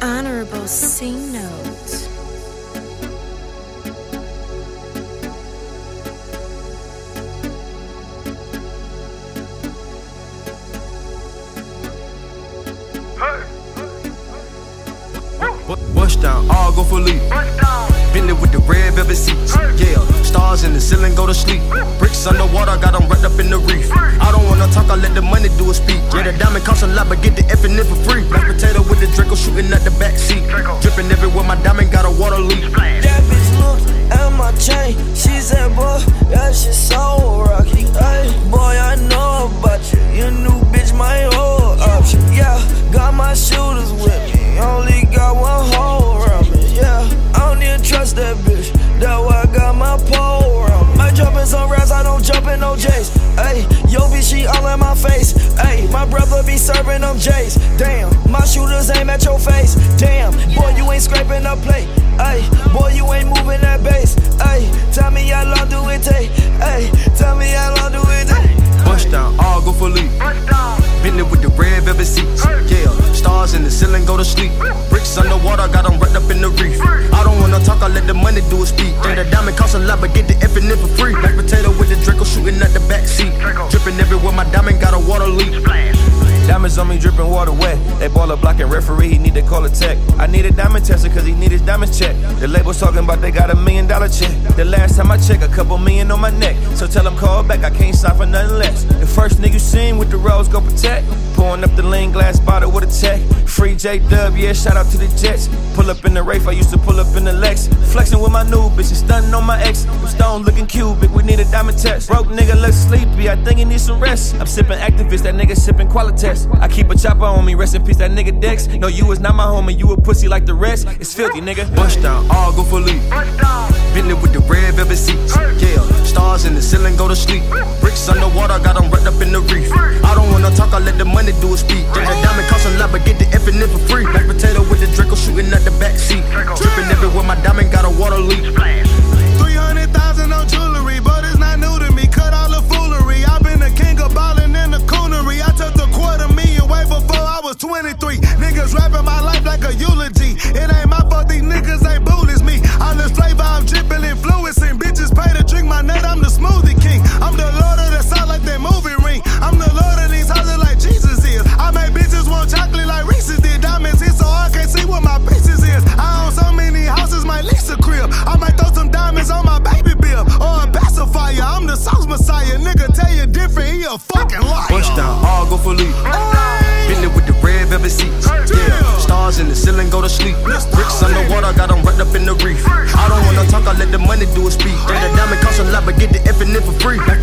Honorable C Note. Bust down, all go for leap. Bentley with the red velvet seats. Yeah, stars in the ceiling go to sleep. Bricks underwater, got them wrapped up in the reef. I don't wanna talk, I let the money do a speak. Yeah, the diamond costs a lot, but get the effing in for free. Black potato with the Draco shooting at the back seat. Dripping everywhere, my diamond got a water leak. That bitch look at my chain. She said, boy, that shit so rocky. Ay, boy, I know about you. You new be serving them J's. Damn, my shooters aim at your face. Damn, boy, you ain't scraping the plate. Ay, boy, you ain't moving that base. Ay, tell me how long do it take? Ay, tell me how long do it take? Bust down, all go for leap. Bentley with the red velvet seats. Yeah, stars in the ceiling go to sleep. Bricks underwater, got them wrapped up in the reef. I don't wanna talk, I let the money do a speak. Yeah, the diamond costs a lot, but get the effing in for free. Black potato with the Draco shooting at the back seat. Dripping everywhere, my diamond got a water leak. La Diamonds on me dripping water wet. They ball a blocking referee, he need to call a tech. I need a diamond tester cause he need his diamonds checked. The label's talking about they got a million dollar check. The last time I checked, a couple million on my neck. So tell them call back, I can't sign for nothing less. The first nigga you seen with the rose go protect. Pouring up the lean glass bottle with a tech. Free J Dub, yeah, shout out to the Jets. Pull up in the Wraith, I used to pull up in the Lex. Flexing with my new bitch, and stunting on my ex. Stone looking cubic, we need a diamond test. Broke nigga look sleepy, I think he needs some rest. I'm sipping Actavis, that nigga sipping Qualitest. I keep a chopper on me, rest in peace, that nigga Dex. No, you is not my homie, you a pussy like the rest. It's filthy, nigga. Bust down, all go for leap. Bentley with the red velvet seats. Yeah, stars in the ceiling go to sleep. Bricks underwater, got them wrapped up in the reef. I don't wanna talk, I let the money do a speak. Yeah, the diamond costs a lot, but get the your fucking. Bust down, all go for leave. Been with the red velvet seats. Yeah. Stars in the ceiling, go to sleep. Bricks underwater, got them wrapped up in the reef. I don't wanna talk, I let the money do its speech. And the diamond costs a lot, but get the infinite for free. Back